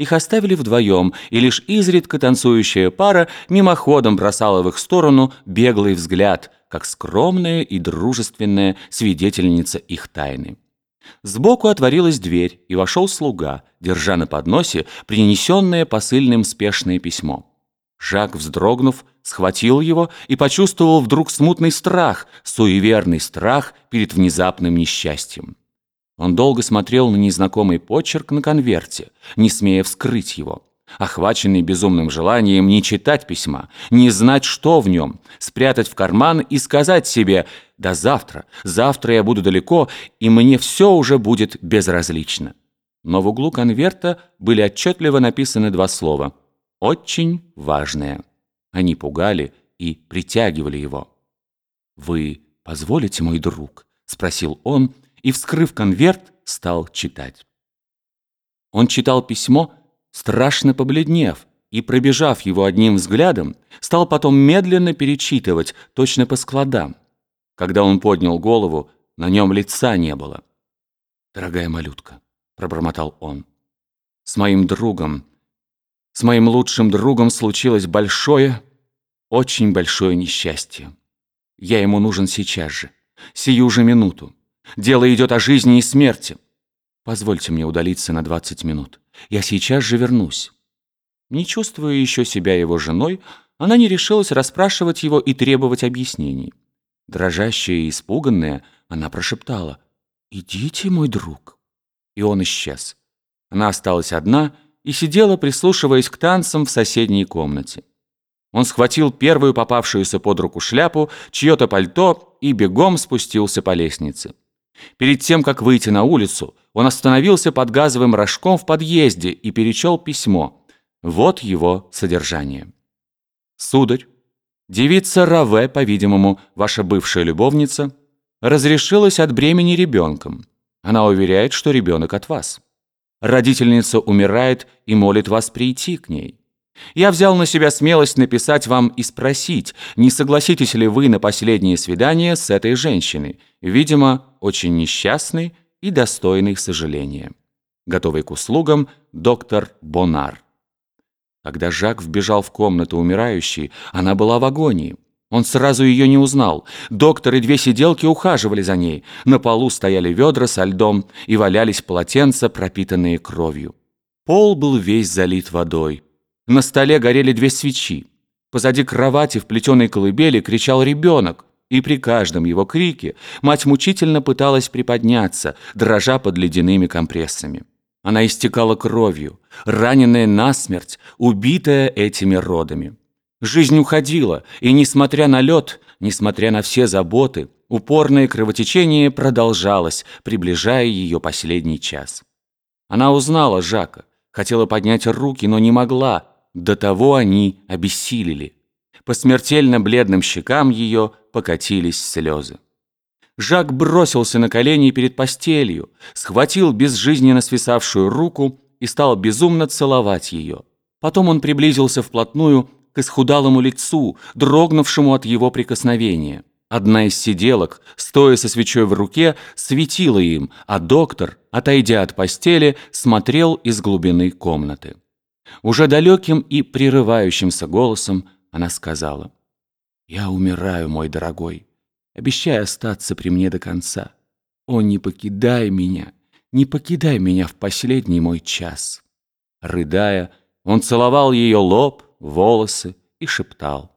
Их оставили вдвоем, и лишь изредка танцующая пара мимоходом бросала в их сторону беглый взгляд, как скромная и дружественная свидетельница их тайны. Сбоку отворилась дверь, и вошел слуга, держа на подносе принесенное посыльным спешное письмо. Жак, вздрогнув, схватил его и почувствовал вдруг смутный страх, суеверный страх перед внезапным несчастьем. Он долго смотрел на незнакомый почерк на конверте, не смея вскрыть его. Охваченный безумным желанием не читать письма, не знать, что в нем, спрятать в карман и сказать себе «Да завтра, завтра я буду далеко, и мне все уже будет безразлично». Но в углу конверта были отчетливо написаны два слова «Очень важное». Они пугали и притягивали его. «Вы позволите, мой друг?» — спросил он, и, вскрыв конверт, стал читать. Он читал письмо, страшно побледнев, и, пробежав его одним взглядом, стал потом медленно перечитывать, точно по складам. Когда он поднял голову, на нем лица не было. «Дорогая малютка», — пробормотал он, — «с моим другом, с моим лучшим другом случилось большое, очень большое несчастье. Я ему нужен сейчас же, сию же минуту. Дело идет о жизни и смерти. Позвольте мне удалиться на 20 минут. Я сейчас же вернусь». Не чувствуя еще себя его женой, она не решилась расспрашивать его и требовать объяснений. Дрожащая и испуганная, она прошептала «Идите, мой друг». И он исчез. Она осталась одна и сидела, прислушиваясь к танцам в соседней комнате. Он схватил первую попавшуюся под руку шляпу, чье-то пальто и бегом спустился по лестнице. Перед тем, как выйти на улицу, он остановился под газовым рожком в подъезде и перечел письмо. Вот его содержание. «Сударь, девица Раве, по-видимому, ваша бывшая любовница, разрешилась от бремени ребенком. Она уверяет, что ребенок от вас. Родительница умирает и молит вас прийти к ней. Я взял на себя смелость написать вам и спросить, не согласитесь ли вы на последнее свидание с этой женщиной, видимо, очень несчастной и достойной сожаления. Готовый к услугам доктор Бонар. Когда Жак вбежал в комнату умирающей, она была в агонии. Он сразу ее не узнал. Доктор и две сиделки ухаживали за ней. На полу стояли ведра со льдом и валялись полотенца, пропитанные кровью. Пол был весь залит водой. На столе горели две свечи. Позади кровати в плетеной колыбели кричал ребенок, и при каждом его крике мать мучительно пыталась приподняться, дрожа под ледяными компрессами. Она истекала кровью, раненая насмерть, убитая этими родами. Жизнь уходила, и, несмотря на лед, несмотря на все заботы, упорное кровотечение продолжалось, приближая ее последний час. Она узнала Жака, хотела поднять руки, но не могла, до того они обессилели. По смертельно бледным щекам ее покатились слезы. Жак бросился на колени перед постелью, схватил безжизненно свисавшую руку и стал безумно целовать ее. Потом он приблизился вплотную к исхудалому лицу, дрогнувшему от его прикосновения. Одна из сиделок, стоя со свечой в руке, светила им, а доктор, отойдя от постели, смотрел из глубины комнаты. Уже далеким и прерывающимся голосом она сказала, «Я умираю, мой дорогой. Обещай остаться при мне до конца. О, не покидай меня, не покидай меня в последний мой час». Рыдая, он целовал ее лоб, волосы и шептал,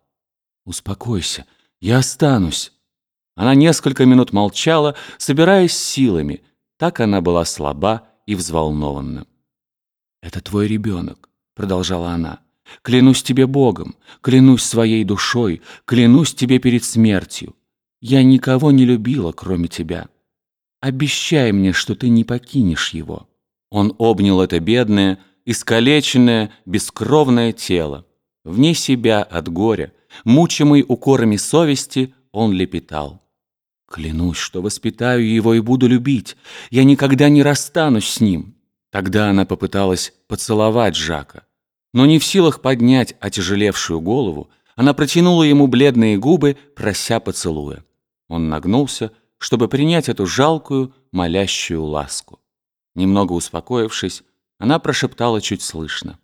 «Успокойся, я останусь». Она несколько минут молчала, собираясь силами. Так она была слаба и взволнована. «Это твой ребенок. — продолжала она. «Клянусь тебе Богом, клянусь своей душой, клянусь тебе перед смертью. Я никого не любила, кроме тебя. Обещай мне, что ты не покинешь его». Он обнял это бедное, искалеченное, бескровное тело. Вне себя от горя, мучимый укорами совести, он лепетал. «Клянусь, что воспитаю его и буду любить. Я никогда не расстанусь с ним. Тогда она попыталась поцеловать Жака. Но не в силах поднять отяжелевшую голову, она протянула ему бледные губы, прося поцелуя. Он нагнулся, чтобы принять эту жалкую, молящую ласку. Немного успокоившись, Она прошептала чуть слышно.